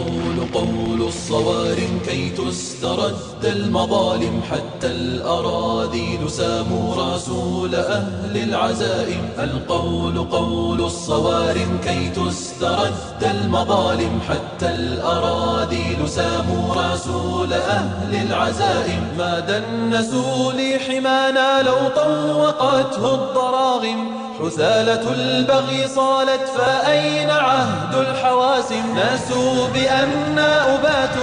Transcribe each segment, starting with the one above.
القول قول الصوارم كي تسترد المظالم حتى الأراذيل ساموا رسول أهل العزائم. القول قول الصوارم كي تسترد المظالم حتى الأراذيل ساموا رسول أهل العزائم. ما دنسوا لحمانا لو طوقته الضراغم حثالة البغي صالت فأين عهد الحواسم؟ ناسوا بأننا أبات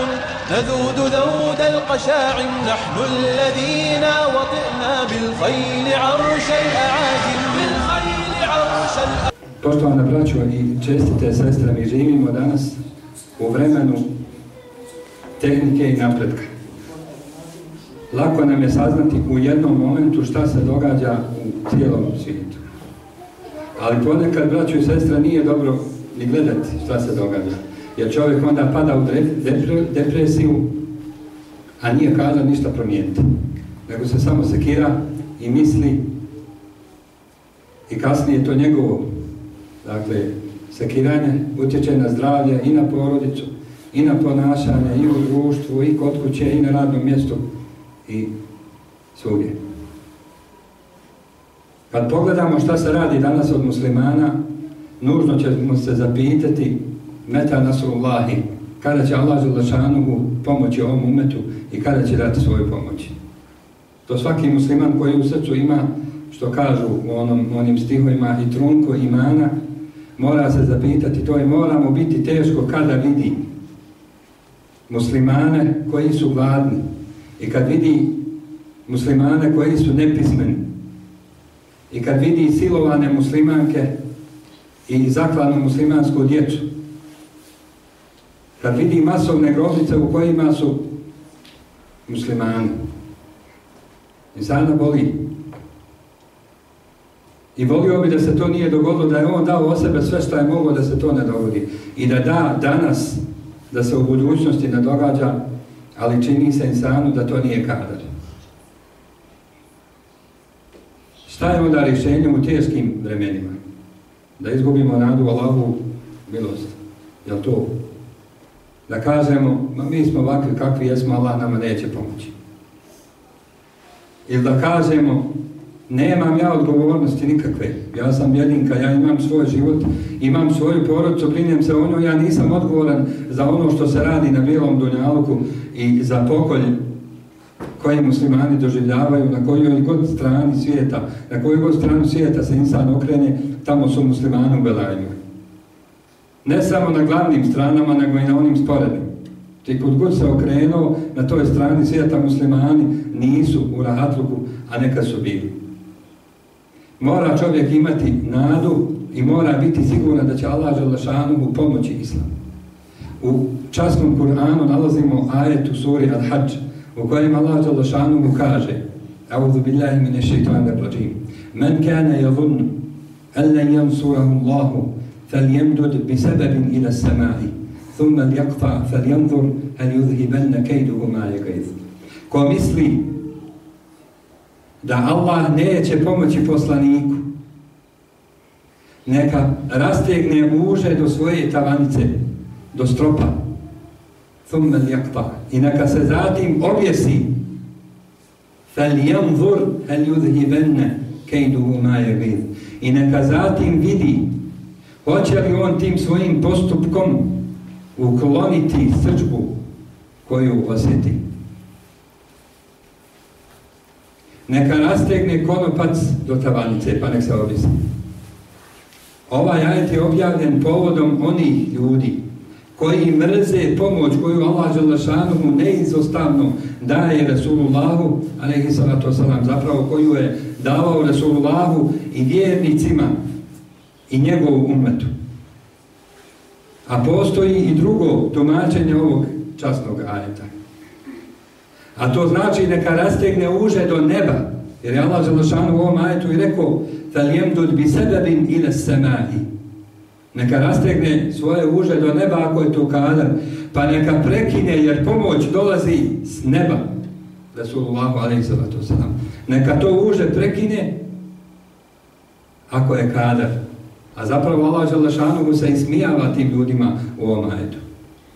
نذود ذود القشاعم نحن الذين وطئنا بالخيل عرش الأعاجم. بالخيل عرش الأعاجم. Poštovana braćo i čestite sestre, mi živimo danas u vremenu tehnike i napretka. Lako nam je saznati u jednom momentu šta se događa u cijelom svijetu. Ali ponekad, braću i sestra, nije dobro ni gledati šta se događa. Jer čovjek onda pada u depresiju, a nije kazao ništa promijeniti. Nego se samo sekira i misli i kasnije to njegovo dakle, sekiranje utječe na zdravlje i na porodicu, i na ponašanje, i u društvu, i kod kuće, i na radnom mjestu, i svugdje. Kad pogledamo šta se radi danas od muslimana, nužno ćemo se zapitati meta nasrullahi, kada će Allah Želešanuhu pomoći ovom umetu i kada će dati svoju pomoć. To svaki musliman koji u srcu ima, što kažu u onom, onim stihovima, i trunko imana, mora se zapitati, to je moramo biti teško kada vidi muslimane koji su gladni i kad vidi muslimane koji su nepismeni i kad vidi silovane muslimanke i zaklanu muslimansku djecu, kad vidi masovne grobice u kojima su muslimani. I sada boli. I volio bi da se to nije dogodilo, da je on dao o sebe sve što je mogao da se to ne dogodi. I da da danas, da se u budućnosti ne događa, ali čini se insanu da to nije kadar. Šta je onda rješenje u teškim vremenima? Da izgubimo nadu Allahu milost. Je to? Da kažemo, ma mi smo ovakvi kakvi jesmo, Allah nama neće pomoći. Ili da kažemo, nemam ja odgovornosti nikakve. Ja sam jedinka, ja imam svoj život, imam svoju porodicu, brinem se o njoj, ja nisam odgovoran za ono što se radi na bijelom dunjalku i za pokolje koje muslimani doživljavaju, na kojoj god strani svijeta, na kojoj god stranu svijeta se insan okrene, tamo su muslimani u Belajnju. Ne samo na glavnim stranama, nego i na onim sporednim. Ti kod god se okrenuo, na toj strani svijeta muslimani nisu u rahatluku, a neka su bili. Mora čovjek imati nadu i mora biti siguran da će Allah Želešanu mu pomoći islam. U časnom Kur'anu nalazimo ajet u suri Al-Hajj u kojem Allah Želešanu mu kaže A'udhu billahi mine šeitanu rajim Man kana yadhun an lan yansurahu Allahu falyamdud bi sababin ila samai thumma liyaqta falyanzur hal yudhibanna kayduhu ma yaghith Ko misli da Allah neće pomoći poslaniku, neka rastegne uže do svoje tavanice, do stropa, thummel jakta, i neka se zatim objesi, fel janzur hel yudhibenne kejduhu maje vid. I neka zatim vidi, hoće li on tim svojim postupkom ukloniti srđbu koju osjeti. Neka rastegne konopac do tavanice, pa nek se obisi. Ovaj ajet je objavljen povodom onih ljudi koji mrze pomoć koju Allah Želešanuhu neizostavno daje Rasulullahu, alaihi salatu wasalam, zapravo koju je davao Resulullahu i vjernicima i njegovu umetu. A postoji i drugo tumačenje ovog časnog ajeta. A to znači neka rastegne uže do neba. Jer je Allah Zalošanu u ovom ajetu i rekao فَلْيَمْدُدْ بِسَبَبٍ إِلَى السَّمَاءِ Neka rastegne svoje uže do neba ako je to kadar. Pa neka prekine jer pomoć dolazi s neba. Rasulullahu alaihi sallatu sallam. Neka to uže prekine ako je kadar. A zapravo Allah Zalošanu se ismijava tim ljudima u ovom ajetu.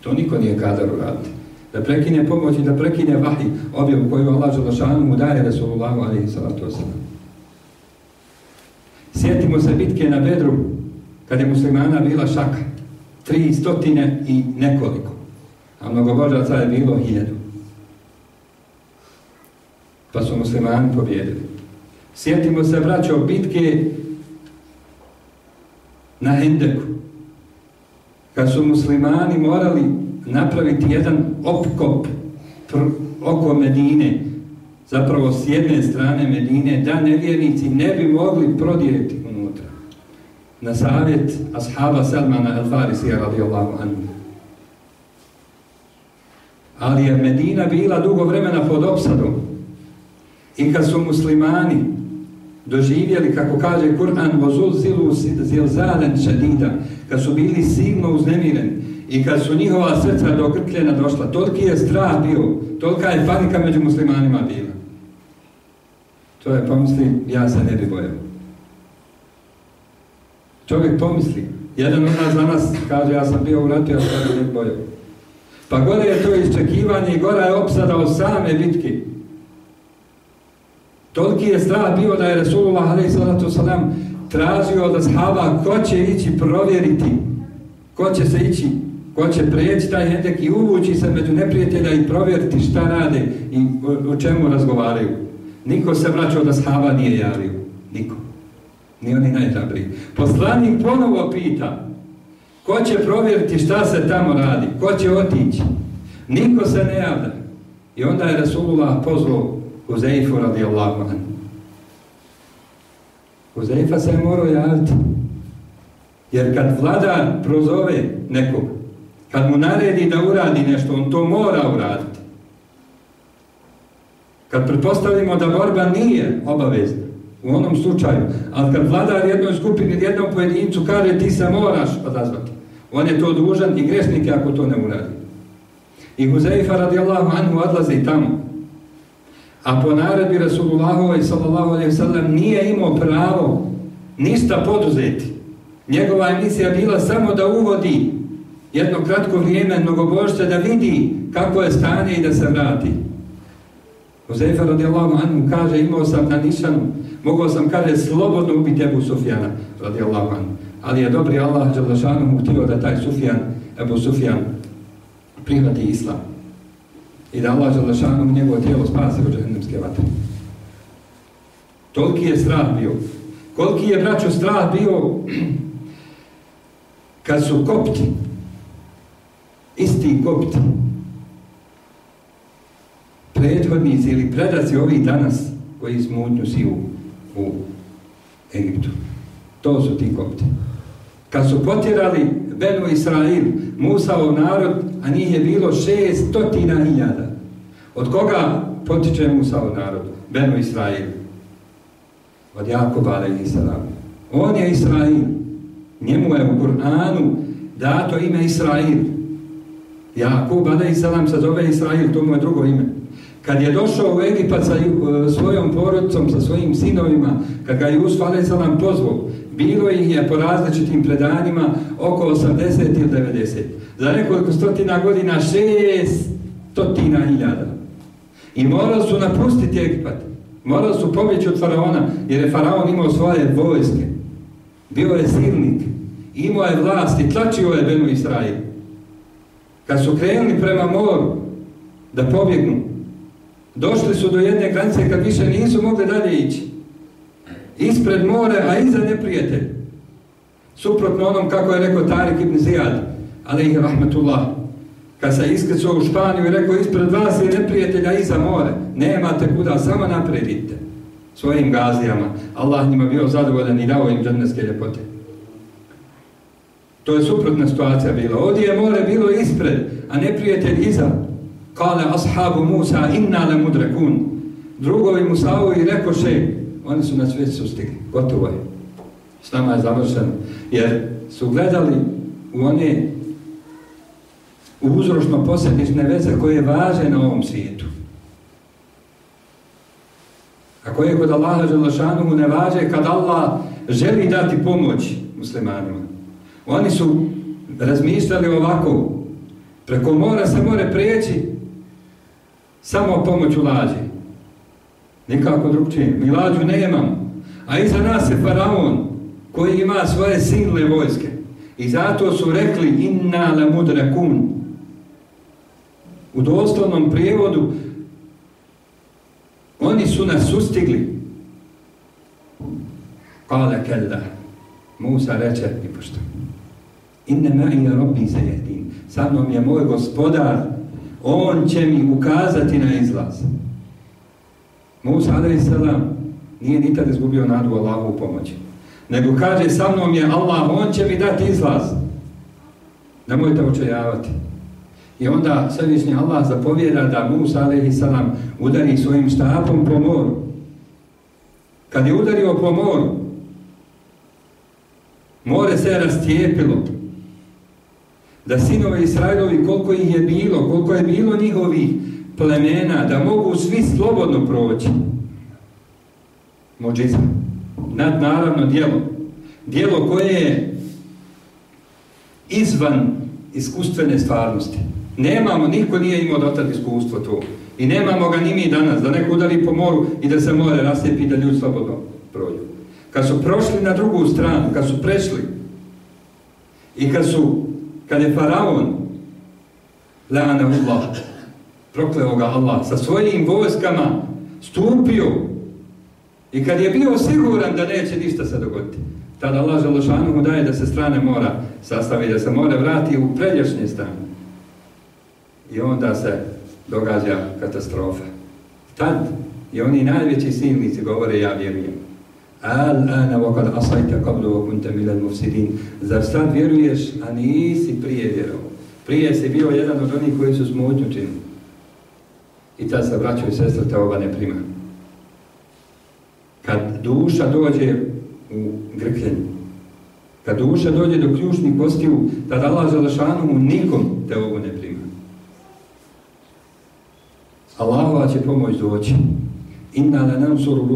To niko nije kadar uraditi. Da prekine pomoć i da prekine vahi objavu koju Allah Želešanu mu daje Resulullahu alaihi sallatu wasallam. Sjetimo se bitke na Bedru kad je muslimana bila šaka. Tri stotine i nekoliko. A mnogobožaca je bilo hiljadu. Pa su muslimani pobjedili. Sjetimo se, braćo, bitke na Hendeku. Kad su muslimani morali napraviti jedan opkop oko Medine, zapravo s jedne strane Medine, da nevjernici ne bi mogli prodijeti unutra. Na savjet ashaba Salmana al-Farisija radijallahu anhu. Ali je Medina bila dugo vremena pod opsadom. I kad su muslimani doživjeli, kako kaže Kur'an, vozul zilu zilzalen šedida, kad su bili silno uznemireni i kad su njihova srca do krkljena došla, toliki je strah bio, tolika je panika među muslimanima bila. To je pomisli, ja se ne bi bojao. Čovjek pomisli, jedan od nas za nas kaže, ja sam bio u ratu, ja se ne bi bojao. Pa gore je to iščekivanje i gora je opsadao same bitke. Toliki je strah bio da je Resulullah a.s. tražio od ashaba ko će ići provjeriti, ko će se ići, ko će preći taj hendek i uvući se među neprijatelja i provjeriti šta rade i o, o čemu razgovaraju. Niko se vraća od ashaba nije javio. Niko. Ni oni najzabriji. Poslanik ponovo pita ko će provjeriti šta se tamo radi, ko će otići. Niko se ne javlja. I onda je Resulullah pozvao Huzeifu radijallahu anhu. Huzeifa se je morao javiti. Jer kad vladar prozove nekog, kad mu naredi da uradi nešto, on to mora uraditi. Kad pretpostavimo da borba nije obavezna, u onom slučaju, ali kad vladar jednoj skupini, jednom pojedincu kaže ti se moraš odazvati, on je to dužan i gresnik ako to ne uradi. I Huzeifa radijallahu anhu odlazi tamo. A po naredbi Rasulullahu sallallahu alaihi sallam nije imao pravo ništa poduzeti. Njegova emisija bila samo da uvodi jedno kratko vrijeme mnogobožce da vidi kako je stanje i da se vrati. Huzeifa radijallahu anhu kaže imao sam na nišanu, mogao sam kaže slobodno ubiti Ebu Sufjana radijallahu anhu. Ali je dobri Allah Đalašanu mu htio da taj Sufjan, Ebu Sufjan prihvati islam i da Allah Želešanom njegovo tijelo spasi od džahnemske vatre. Toliki je strah bio. Koliki je, braćo, strah bio kad su kopti, isti kopti, prethodnici ili predaci ovih danas koji smutnju si u, u Egiptu. To su ti kopti. Kad su potjerali Benu Israil, Musaov narod, a njih je bilo šest stotina hiljada. Od koga potiče Musaov narod? Benu Israil. Od Jakoba, ali Israel. On je Israil. Njemu je u Kur'anu dato ime Israil. Jakub, ali Israel se zove Israil, to mu je drugo ime. Kad je došao u Egipat sa e, svojom porodicom, sa svojim sinovima, kad ga je Jusuf a.s. pozvao, bilo ih je po različitim predanjima oko 80 ili 90. Za nekoliko stotina godina šest stotina hiljada. I morali su napustiti Egipat. Morali su pobjeći od faraona, jer je faraon imao svoje vojske. Bio je silnik. Imao je vlast i tlačio je Benu Israilu. Kad su krenuli prema moru da pobjegnu, došli su do jedne granice kad više nisu mogli dalje ići. Ispred more, a iza neprijatelj. Suprotno onom kako je rekao Tarik ibn Zijad, ali ih rahmetullah, kad se iskrcao u Španiju i rekao ispred vas je neprijatelja iza more, nemate kuda, samo napredite svojim gazijama. Allah njima bio zadovoljan i dao im dženneske ljepote. To je suprotna situacija bila. Ovdje je more bilo ispred, a neprijatelj iza. Kale ashabu Musa inna le mudrakun. Drugovi Musaovi rekoše, oni su na već sustigli. Gotovo je. S nama je završeno. Jer su gledali u one u uzročno posljedične veze koje važe na ovom svijetu. A koje kod Allaha Želešanu ne važe kad Allah želi dati pomoć muslimanima. Oni su razmišljali ovako, Preko mora se more prijeći samo pomoću lađe. Nikako drugčije. Mi lađu nemam. A iza nas je faraon koji ima svoje silne vojske. I zato su rekli inna la mudrakun. U doslovnom prijevodu oni su nas sustigli. Kale kella. Musa reče i pošto. Inne robbi rabbi jedin, Sa mnom je moj gospodar. On će mi ukazati na izlaz. Musa a.s. nije nikad izgubio nadu Allahu u pomoći. Nego kaže sa mnom je Allah, on će mi dati izlaz. Nemojte očajavati. I onda svevišnji Allah zapovjeda da Musa a.s. udari svojim štapom po moru. Kad je udario po moru, more se rastijepilo. Da sinove Israilovi, koliko ih je bilo, koliko je bilo njihovih plemena, da mogu svi slobodno proći. Mođiza. Nad naravno dijelo. Dijelo koje je izvan iskustvene stvarnosti. Nemamo, niko nije imao dotad iskustvo to. I nemamo ga ni mi danas, da neko udari po moru i da se more rastepi da ljudi slobodno prođu. Kad su prošli na drugu stranu, kad su prešli i kad su, kad je faraon la'ana Allah prokleo ga Allah sa svojim vojskama stupio i kad je bio siguran da neće ništa se dogoditi tada Allah Žalošanu mu daje da se strane mora sastavi, da se more vrati u predlješnje stanje i onda se događa katastrofa. Tad i oni najveći silnici govore ja vjerujem al ana wa kad asajta qablu wa kunta milal mufsidin zar sad vjeruješ a nisi prije vjerovao prije si bio jedan od onih koji su smutnju činili I tad se braćo i sestre te ova ne prima. Kad duša dođe u grkljenju, kad duša dođe do ključnih postiju, tad Allah Želešanu mu nikom te ovo ne prima. Allahova će pomoć doći. Inna la nam suru.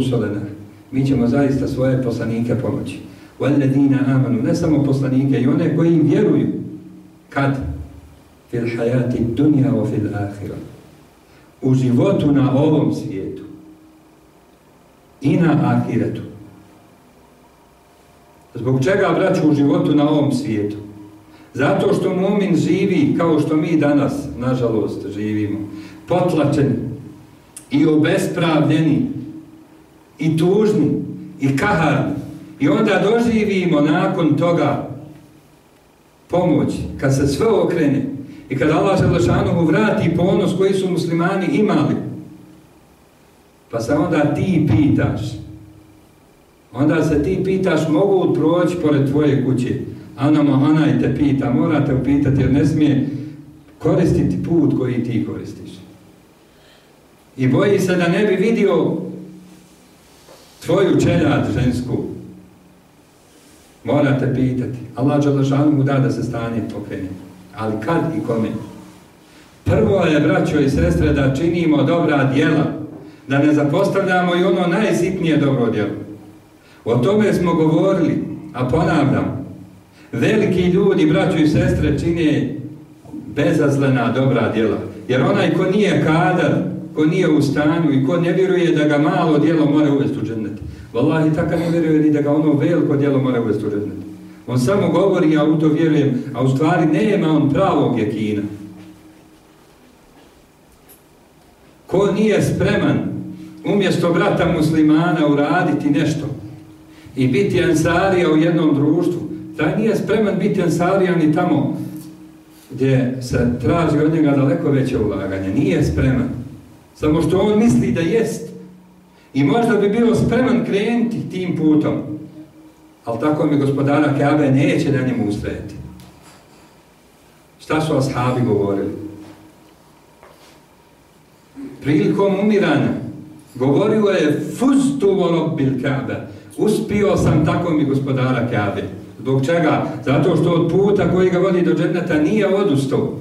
Mi ćemo zaista svoje poslanike pomoći. Walladina amanu. Ne samo poslanike, i one koji im vjeruju. Kad? فِي الْحَيَاتِ dunja وَفِي fil u životu na ovom svijetu i na ahiretu. Zbog čega vraću u životu na ovom svijetu? Zato što mumin živi kao što mi danas, nažalost, živimo. Potlačeni i obespravljeni i tužni i kaharni. I onda doživimo nakon toga pomoć, kad se sve okrene, I kad Allah Želešanovu vrati ponos koji su muslimani imali, pa se onda ti pitaš, onda se ti pitaš mogu proći pored tvoje kuće, Ana nama te pita, morate upitati jer ne smije koristiti put koji ti koristiš. I boji se da ne bi vidio svoju čeljad žensku. Morate pitati. Allah Đalašanu mu da da se stanje pokreni. ali kad i kome? Prvo je, braćo i sestre, da činimo dobra djela, da ne zapostavljamo i ono najsitnije dobro djelo. O tome smo govorili, a ponavljam, veliki ljudi, braćo i sestre, čine bezazlena dobra djela. Jer onaj ko nije kadar, ko nije u stanju i ko ne vjeruje da ga malo djelo mora uvesti u džennet. Wallahi, tako ne vjeruje ni da ga ono veliko djelo mora uvesti u džennet. On samo govori, ja u to vjerujem, a u stvari nema on pravog jekina. Ko nije spreman umjesto brata muslimana uraditi nešto i biti ansarija u jednom društvu, taj nije spreman biti ansarija ni tamo gdje se traži od njega daleko veće ulaganje. Nije spreman. Samo što on misli da jest. I možda bi bio spreman krenuti tim putom ali tako mi gospodara Kabe neće na njemu ustrajati. Šta su ashabi govorili? Prilikom umiranja govorio je fustu volobbil Kabe. Uspio sam tako mi gospodara Kabe. Zbog čega? Zato što od puta koji ga vodi do džerneta nije odustao.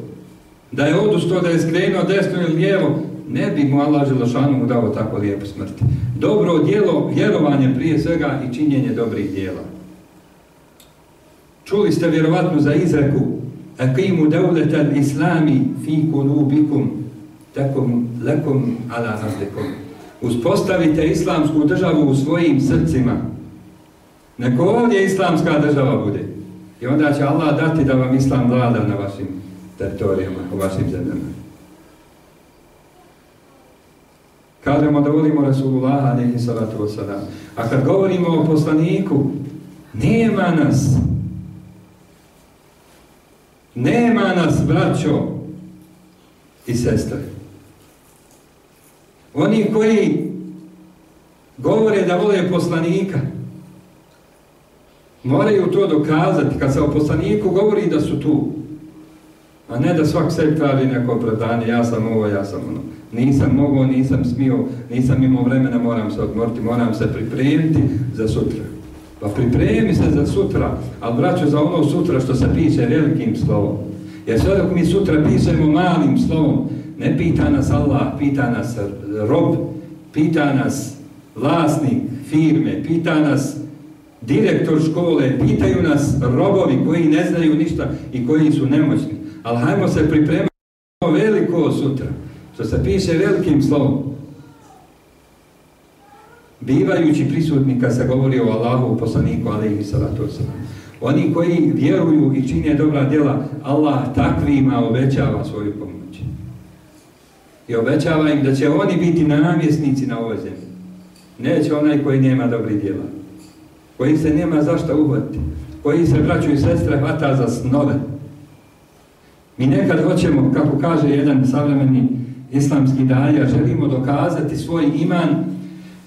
Da je odustao, da je skrenuo desno ili lijevo, ne bi mu Allah Želešanu mu dao tako lijepu smrti. Dobro djelo, vjerovanje prije svega i činjenje dobrih djela. Čuli ste vjerovatno za izreku Akimu devletan islami fi kulubikum takum lakum ala razlikum. Uspostavite islamsku državu u svojim srcima. Neko ovdje islamska država bude. I onda će Allah dati da vam islam vlada na vašim teritorijama, u vašim zemljama. Kažemo da volimo Rasulullah, alaihi salatu wasalam. A kad govorimo o poslaniku, nema nas. Nema nas, braćo i sestre. Oni koji govore da vole poslanika, moraju to dokazati. Kad se o poslaniku govori da su tu, a ne da svak sebi pravi neko opravdanje, ja sam ovo, ja sam ono. Nisam mogao, nisam smio, nisam imao vremena, moram se odmoriti, moram se pripremiti za sutra. Pa pripremi se za sutra, ali braću za ono sutra što se piše velikim slovom. Jer sve dok mi sutra pišemo malim slovom, ne pita nas Allah, pita nas rob, pita nas vlasnik firme, pita nas direktor škole, pitaju nas robovi koji ne znaju ništa i koji su nemoćni. Ali hajmo se pripremati veliko sutra što se piše velikim slovom, bivajući prisutni kad se govori o Allahu, poslaniku, ali i salatu wasalam. Oni koji vjeruju i čine dobra djela, Allah takvima obećava svoju pomoć. I obećava im da će oni biti namjesnici na ovoj zemlji. Neće onaj koji nema dobri djela. Koji se nema zašto uhvatiti. Koji se, braću i sestre, hvata za snove. Mi nekad hoćemo, kako kaže jedan savremeni islamski daja, želimo dokazati svoj iman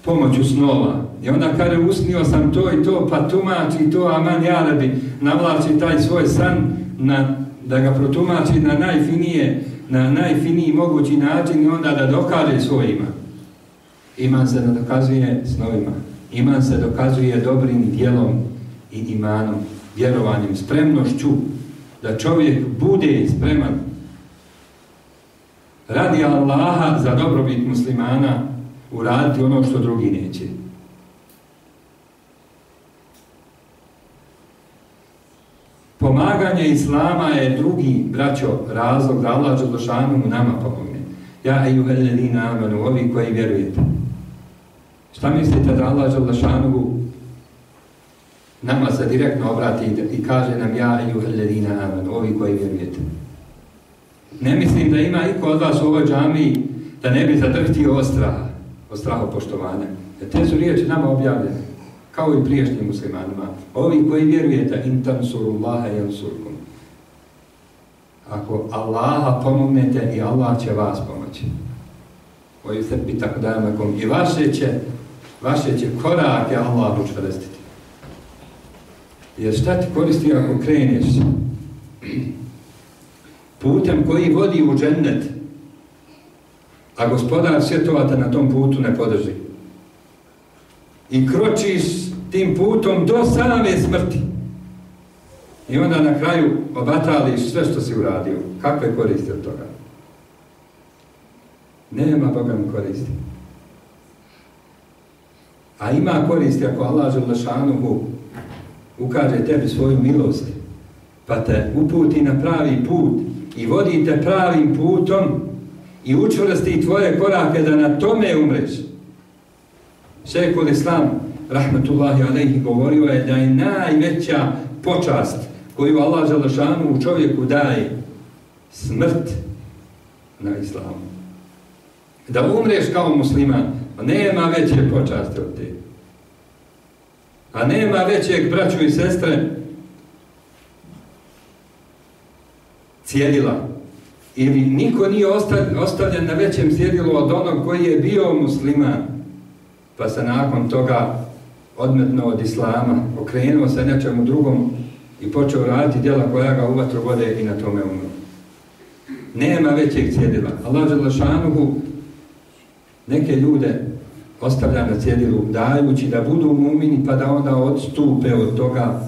pomoću snova. I onda kada usnio sam to i to, pa tumači to, aman jarabi, navlači taj svoj san na, da ga protumači na najfinije, na najfiniji mogući način i onda da dokaže svoj iman. Iman se ne dokazuje snovima. Iman se dokazuje dobrim dijelom i imanom, vjerovanjem, spremnošću da čovjek bude spreman radi Allaha za dobrobit muslimana uraditi ono što drugi neće. Pomaganje Islama je drugi, braćo, razlog da Allah Đeldošanu mu nama pomogne. Ja i u heledina amanu, ovi koji vjerujete. Šta mislite da Allah Đeldošanu nama se direktno obrati i kaže nam ja i u amen, ovi koji vjerujete. Ne mislim da ima iko od vas u ovoj džami da ne bi zadrhtio od straha, od straha poštovanja. Jer te su riječi nama objavljene, kao i priješnjim muslimanima. Ovi koji vjerujete, intan surullaha jan surkum. Ako Allaha pomognete i Allah će vas pomoći. Koji srbi tako dajemakom I vaše će, vaše će korake Allah učvrstiti. Jer šta ti koristi ako kreneš putem koji vodi u džennet, a gospodar svjetovata na tom putu ne podrži. I kročiš tim putom do same smrti. I onda na kraju obatališ sve što si uradio. Kakve koriste od toga? Nema Boga mi koristi. A ima koristi ako Allah Želešanuhu ukaže tebi svoju milost, pa te uputi na pravi put, i vodi te pravim putom i učvrsti tvoje korake da na tome umreš. Šekul Islam, rahmetullahi alaihi, govorio je da je najveća počast koju Allah Želešanu u čovjeku daje smrt na islamu. Da umreš kao musliman, nema veće počaste od te. A nema većeg braću i sestre cijedila. Ili niko nije ostavljen na većem sjedilu od onog koji je bio musliman, pa se nakon toga odmetno od islama, okrenuo se nečemu drugom i počeo raditi djela koja ga u vatru vode i na tome umro. Nema većeg cijedila. Allah Đelešanuhu neke ljude ostavlja na cjedilu, dajući da budu mumini pa da onda odstupe od toga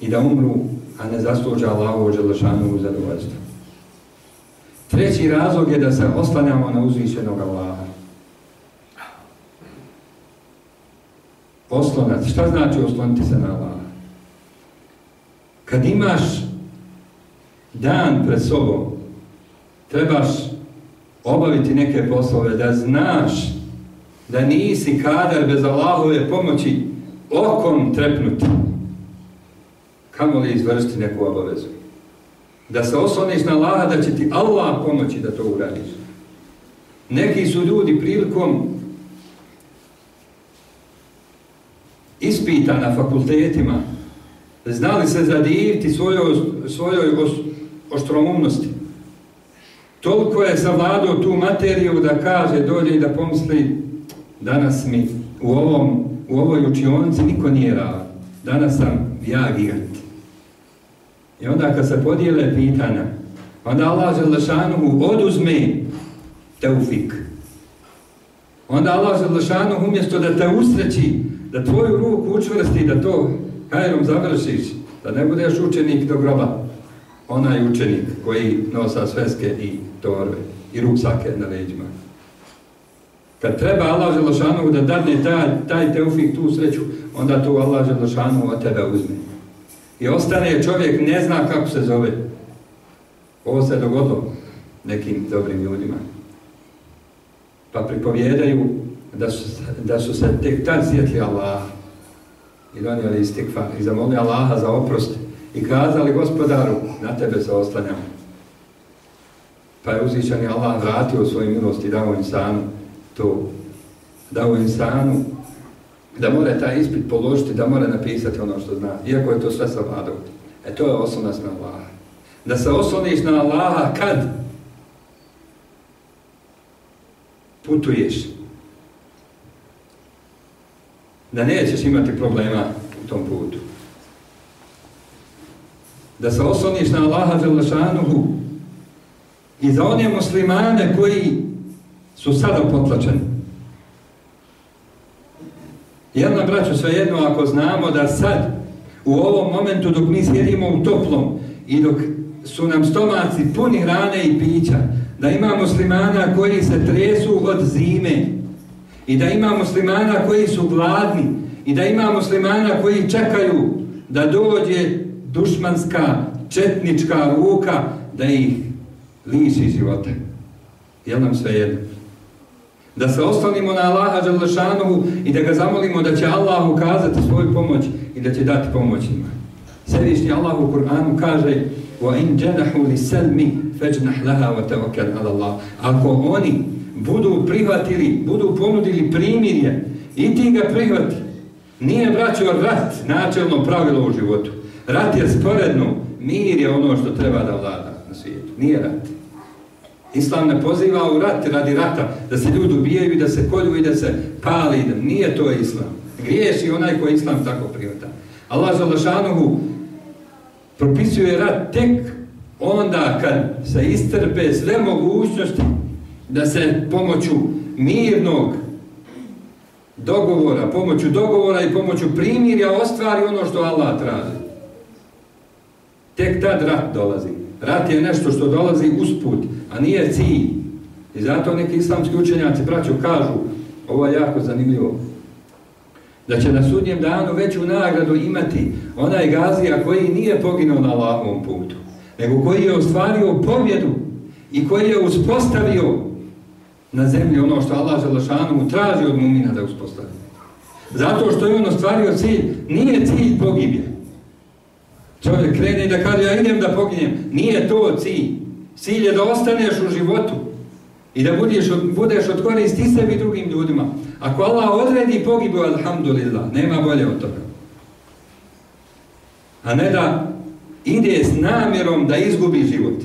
i da umru a ne zasluža Allahu Đelešanu u zadovoljstvu. Treći razlog je da se oslanjamo na uzvišenog Allaha. Oslonac. Šta znači osloniti se na Allaha? Kad imaš dan pred sobom trebaš obaviti neke poslove, da znaš da nisi kadar bez Allahove pomoći okom trepnuti. Kamo li izvršiti neku obavezu? Da se osloniš na Allaha, da će ti Allah pomoći da to uradiš. Neki su ljudi prilikom ispita na fakultetima znali se zadiviti svojoj, svojoj oštromumnosti. Toliko je savladao tu materiju da kaže, dođe i da pomisli danas mi u, ovom, u ovoj učionci niko nije rao. Danas sam ja gigant. I onda kad se podijele pitanja, onda Allah Želešanuhu oduzme teufik. Onda Allah Želešanuhu umjesto da te usreći, da tvoju ruku učvrsti, da to hajrom završiš, da ne budeš učenik do groba, onaj učenik koji nosa sveske i torbe i ruksake na leđima. Kad treba Allah Želešanu da dadne taj, taj teufik tu sreću, onda to Allah Želešanu od tebe uzme. I ostane čovjek ne zna kako se zove. Ovo se dogodilo nekim dobrim ljudima. Pa pripovjedaju da su, da su se tek tad sjetli Allah i donijeli istikva i zamolili Allaha za oprost i kazali gospodaru, na tebe se oslanjamo. Pa je uzvišani Allah vratio svoju milost i dao insanu to, dao insanu da mora taj ispit položiti, da mora napisati ono što zna, iako je to sve savladao. E to je osnovnost na Allaha. Da se osloniš na Allaha kad putuješ, da nećeš imati problema u tom putu. Da se osloniš na Allaha Đelešanuhu i za one muslimane koji su sada potlačeni. Jedna braću, svejedno ako znamo da sad, u ovom momentu dok mi sjedimo u toplom i dok su nam stomaci puni hrane i pića, da ima muslimana koji se tresu od zime, i da ima muslimana koji su gladni i da ima muslimana koji čekaju da dođe dušmanska, četnička ruka da ih liši života. Jel nam sve jedno? Da se ostanimo na Allaha Đalešanovu i da ga zamolimo da će Allah ukazati svoju pomoć i da će dati pomoć njima. Središnji Allah u Kur'anu kaže وَإِنْ جَنَحُوا لِسَلْمِ فَجْنَحْ لَهَا وَتَوَكَلْ عَلَى اللَّهِ Ako oni budu prihvatili, budu ponudili primirje i ti ga prihvati. Nije vraćao rat načelno pravilo u životu. Rat je sporedno, mir je ono što treba da vlada na svijetu. Nije rat. Islam ne poziva u rat radi rata, da se ljudi ubijaju i da se kolju i da se pali. Nije to Islam. Griješi onaj koji Islam tako prihvata. Allah za Lašanuhu propisuje rat tek onda kad se istrpe sve mogućnosti da se pomoću mirnog dogovora, pomoću dogovora i pomoću primirja ostvari ono što Allah traži. Tek tad rat dolazi. Rat je nešto što dolazi usput, a nije cilj. I zato neki islamski učenjaci braću kažu, ovo je jako zanimljivo, da će na sudnjem danu veću nagradu imati onaj gazija koji nije poginuo na Allahovom putu, nego koji je ostvario pobjedu i koji je uspostavio na zemlji ono što Allah Želešanu traži od mumina da uspostavi. Zato što je on ostvario cilj, nije cilj pogibje. Čovjek krene da kaže, ja idem da poginjem. Nije to cilj. Cilj je da ostaneš u životu i da budeš, budeš od koristi sebi i drugim ljudima. Ako Allah odredi pogibu, alhamdulillah, nema bolje od toga. A ne da ide s namjerom da izgubi život.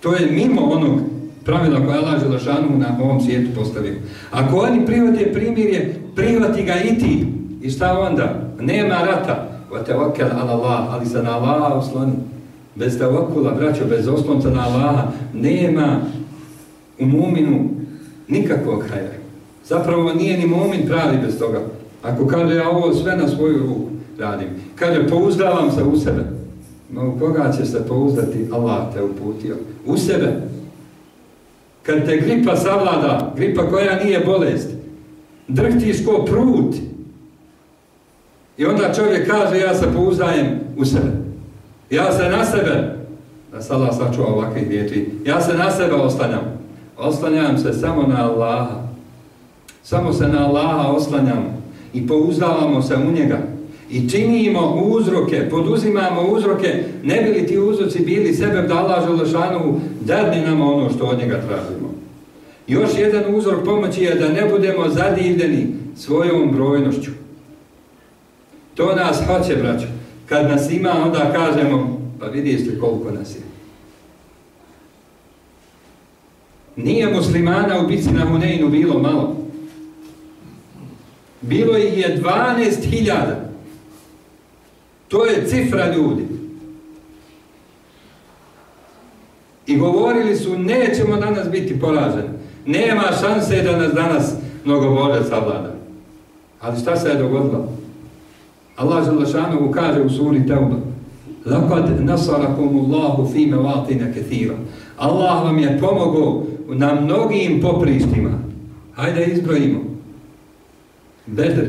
To je mimo onog pravila koja Allah Želešanu na ovom svijetu postavio. Ako oni prihvate primirje, prihvati ga i ti. I šta onda? Nema rata. Va te okel Allah, ali se na Allaha osloni. Bez te braćo, bez oslonca na Allaha, nema u muminu nikakvog hajra. Zapravo nije ni mumin pravi bez toga. Ako kaže ja ovo sve na svoju ruku radim, kaže pouzdavam se u sebe. No u koga ćeš se pouzdati? Allah te uputio. U sebe. Kad te gripa savlada, gripa koja nije bolest, drhtiš ko prut. I onda čovjek kaže, ja se pouzdajem u sebe. Ja se na sebe Da se Allah sačuva ovakvih riječi. Ja se na sebe oslanjam. Oslanjam se samo na Allaha. Samo se na Allaha oslanjam i pouzdavamo se u njega i činimo uzroke, poduzimamo uzroke, ne bi li ti uzroci bili sebe da Allah Želešanu dadni nam ono što od njega tražimo. Još jedan uzrok pomoći je da ne budemo zadivljeni svojom brojnošću. To nas hoće, braćo. Kad nas ima, onda kažemo, pa vidite koliko nas je. Nije muslimana u bici na Huneinu bilo malo. Bilo ih je 12.000. To je cifra ljudi. I govorili su, nećemo danas biti poraženi. Nema šanse da nas danas mnogobožac savlada. Ali šta se je dogodilo? Allah Želešanovu kaže u suri Teuba Lakad nasarakum Allahu fime vatina kethira. Allah vam je pomogao na mnogim poprištima. Hajde izbrojimo. Bedr.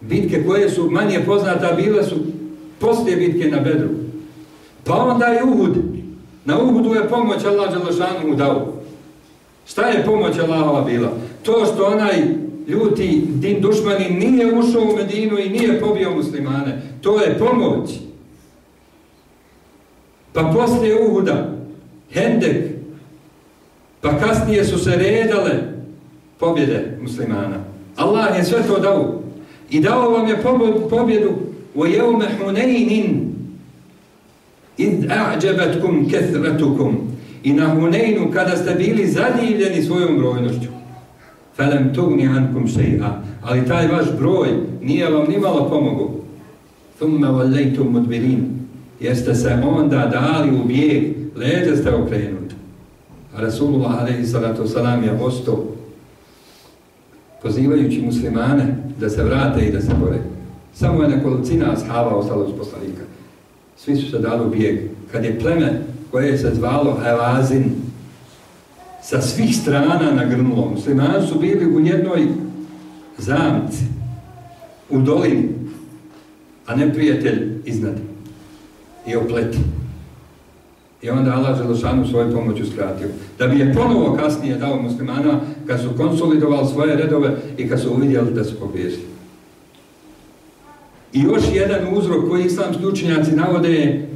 Bitke koje su manje poznata bile su poslije bitke na Bedru. Pa onda je Uhud. Na Uhudu je pomoć Allah Đelešanu dao. Šta je pomoć Allahova bila? To što onaj ljuti din dušmani nije ušao u Medinu i nije pobio muslimane. To je pomoć. Pa poslije Uhuda, Hendek, pa kasnije su se redale pobjede muslimana. Allah je sve to dao. I dao vam je pobjedu u jevme Huneinin id a'đabatkum kethretukum i na Huneinu kada ste bili zadivljeni svojom brojnošću. Felem tugni ankum šeha. Ali taj vaš broj nije vam nimalo pomogu. Thumme vallajtum mudbirin. Jer ste se onda dali u bijeg, leđe ste okrenuti. A Rasulullah alaihi salatu salam je ostao pozivajući muslimane da se vrate i da se bore. Samo je nekolicina ashaba ostala uz poslanika. Svi su se dali u bijeg. Kad je pleme koje se zvalo Hevazin sa svih strana nagrnulo, muslimani su bili u jednoj zamci, u dolini, a ne prijatelj iznad i opleti. I onda Allah Želešanu svoju pomoć uskratio. Da bi je ponovo kasnije dao muslimana kad su konsolidovali svoje redove i kad su uvidjeli da su pobježili. I još jedan uzrok koji islamski učenjaci navode je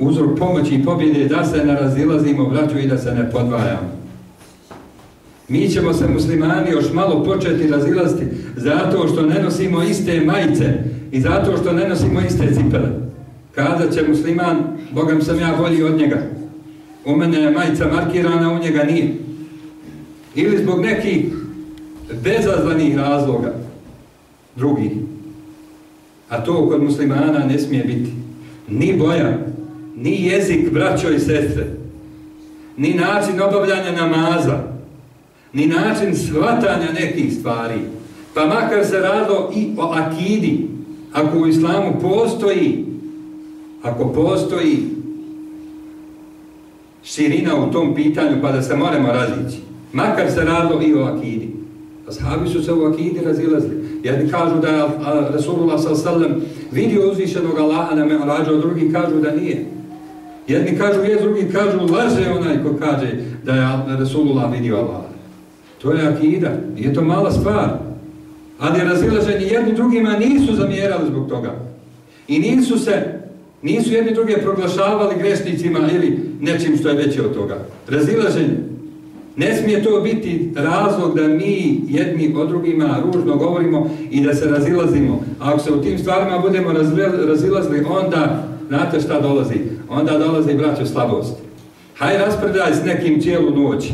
uzrok pomoći i pobjede da se ne razilazimo braću i da se ne podvajamo. Mi ćemo se muslimani još malo početi razilaziti zato što ne nosimo iste majice i zato što ne nosimo iste cipele. Kada će musliman, Bogam sam ja bolji od njega. U mene je majica markirana, u njega nije. Ili zbog nekih bezazvanih razloga drugih. A to kod muslimana ne smije biti. Ni boja, ni jezik braćo i sestre, ni način obavljanja namaza, ni način shvatanja nekih stvari. Pa makar se rado i o akidi, ako u islamu postoji ako postoji širina u tom pitanju pa da se moramo razići, makar se radilo i o akidi. Ashabi su se u akidi razilazili. Jedni kažu da je Rasulullah s.a.v. vidio uzvišenog Allaha na meorađu, a drugi kažu da nije. Jedni kažu je, drugi kažu laže onaj ko kaže da je Resulullah vidio Allah. To je akida, nije to mala stvar. Ali razilaženi jedni drugima nisu zamjerali zbog toga. I nisu se Nisu jedni druge proglašavali grešnicima ili nečim što je veće od toga. Razilaženje. Ne smije to biti razlog da mi jedni od drugima ružno govorimo i da se razilazimo. A ako se u tim stvarima budemo razilazili, onda, znate šta dolazi? Onda dolazi braćo slabost. Haj raspredaj s nekim cijelu noć.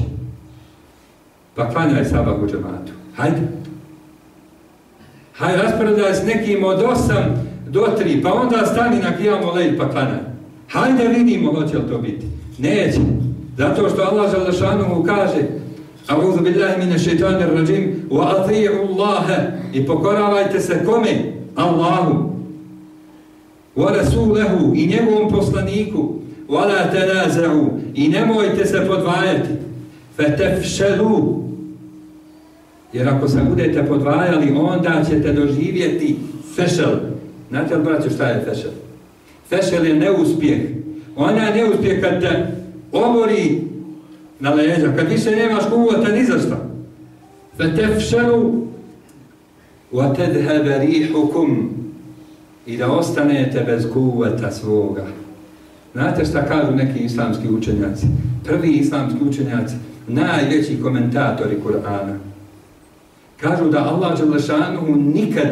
Pa klanjaj sabah u džematu. Hajde. Haj raspredaj s nekim od osam do tri, pa onda stani na kijamu lej pa klanaj. Hajde vidimo hoće li to biti. Neće. Zato što Allah Želešanu mu kaže A'udhu billahi mine šeitanir rajim wa ati'u Allahe i pokoravajte se kome? Allahu wa rasulehu i njegovom poslaniku wa la tenaze'u i nemojte se podvajati fetefšelu jer ako se budete podvajali onda ćete doživjeti fešel Znate li, braću, šta je fešel? Fešel je neuspjeh. Ona je neuspjeh kad te omori na leđa, kad više nemaš kuvota ni za šta. Fetefšelu wa tedhebe rihukum i da ostanete bez kuvata svoga. Znate šta kažu neki islamski učenjaci? Prvi islamski učenjaci, najveći komentatori Kur'ana. Kažu da Allah Đalešanuhu nikad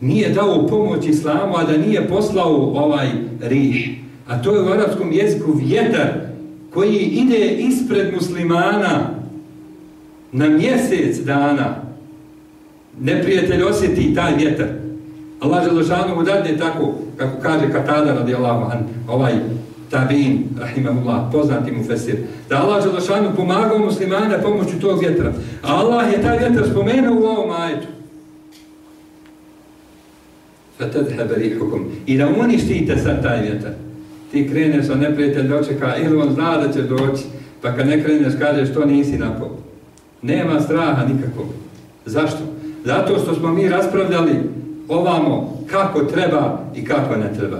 nije dao pomoć islamu, a da nije poslao ovaj rih. A to je u arapskom jeziku vjetar koji ide ispred muslimana na mjesec dana. Neprijatelj osjeti taj vjetar. Allah Želešanu mu dadne tako, kako kaže Katada radijallahu an, ovaj tabin, rahimahullah, poznati mu fesir, da Allah Želešanu pomagao muslimana pomoću tog vjetra. A Allah je taj vjetar spomenuo u ovom ajetu. Fatadhebe rihukum. I da uništite sad taj vjetar. Ti kreneš, a neprijatelj dočeka, ili on zna da će doći, pa kad ne kreneš, kažeš, to nisi napol. Nema straha nikakvog. Zašto? Zato što smo mi raspravljali ovamo kako treba i kako ne treba.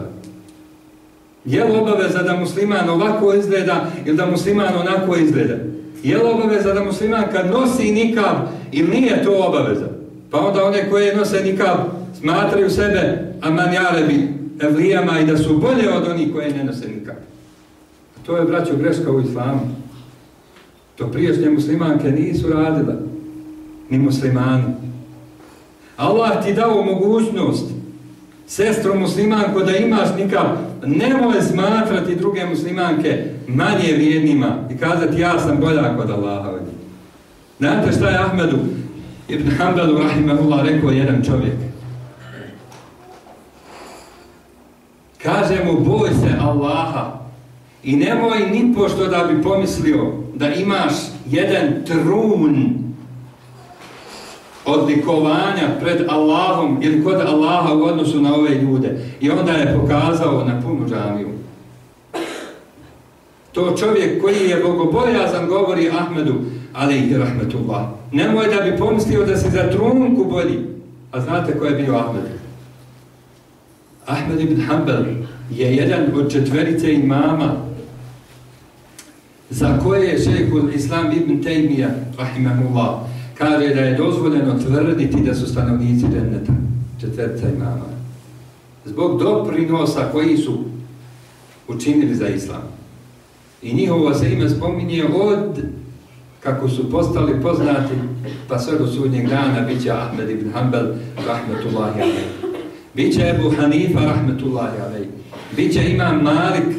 Je li obaveza da musliman ovako izgleda ili da musliman onako izgleda? Je li obaveza da musliman kad nosi nikab ili nije to obaveza? Pa onda one koje nose nikab smatraju sebe amanjarebi evlijama i da su bolje od onih koje ne nose nikab. To je, braćo, greška u islamu. To priješnje muslimanke nisu radile. Ni muslimani. Allah ti dao mogućnost sestro muslimanko da imaš nikad, nemoj smatrati druge muslimanke manje vrijednima i kazati ja sam bolja kod Allaha. Znate šta je Ahmedu ibn Hanbalu rahimahullah rekao jedan čovjek? Kaže mu boj se Allaha i nemoj ni pošto da bi pomislio da imaš jedan trun odlikovanja pred Allahom ili kod Allaha u odnosu na ove ljude. I onda je pokazao na punu džamiju. To čovjek koji je bogobojazan govori Ahmedu, ali i rahmetullah. Nemoj da bi pomislio da si za trunku bolji. A znate ko je bio Ahmed? Ahmed ibn Hanbel je jedan od četverice imama za koje je šehhul Islam ibn Taymiyyah, rahimahullah, kaže da je dozvoljeno tvrditi da su stanovnici dženneta, četvrca imama. Zbog doprinosa koji su učinili za islam. I njihovo se ime spominje od kako su postali poznati pa sve do sudnjeg dana bit će Ahmed ibn Hanbel rahmetullahi alaih. Biće Ebu Hanifa rahmetullahi alaih. Biće imam Malik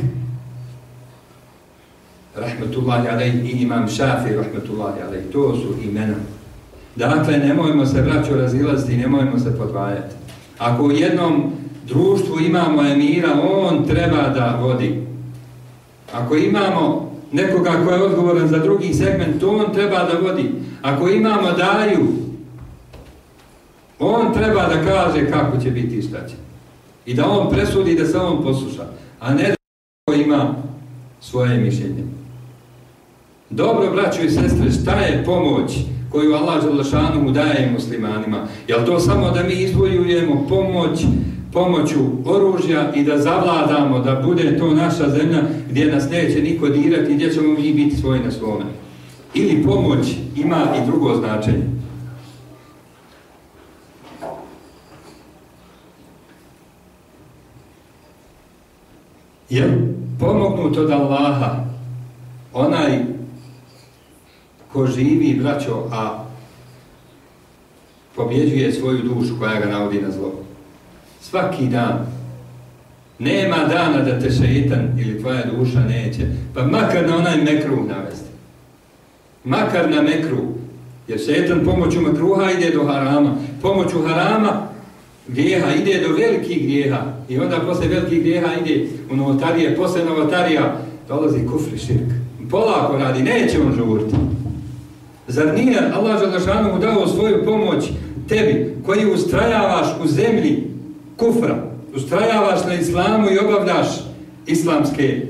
rahmetullahi alaih i imam Šafi rahmetullahi alaih. To su imena. Dakle, nemojmo se vraću razilaziti, nemojmo se podvajati. Ako u jednom društvu imamo emira, on treba da vodi. Ako imamo nekoga ko je odgovoran za drugi segment, on treba da vodi. Ako imamo daju, on treba da kaže kako će biti i šta će. I da on presudi da se on posluša, a ne da ima svoje mišljenje. Dobro, braćo i sestre, šta je pomoć? Koju Allah Želešanu mu daje muslimanima. Je to samo da mi izvojujemo pomoć, pomoću oružja i da zavladamo, da bude to naša zemlja gdje nas neće niko dirati i gdje ćemo mi biti svoji na svome. Ili pomoć ima i drugo značenje. Jer pomognut od Allaha onaj ko živi, braćo, a pobjeđuje svoju dušu koja ga navodi na zlo. Svaki dan. Nema dana da te šeitan ili tvoja duša neće, pa makar na onaj mekruh navesti. Makar na mekruh. Jer šeitan pomoću mekruha ide do harama. Pomoću harama grijeha ide do velikih grijeha. I onda posle velikih grijeha ide u novotarije. Posle novotarija dolazi kufri širk. Polako radi, neće on žurti. Zar nije Allah Želešanu mu dao svoju pomoć tebi koji ustrajavaš u zemlji kufra, ustrajavaš na islamu i obavljaš islamske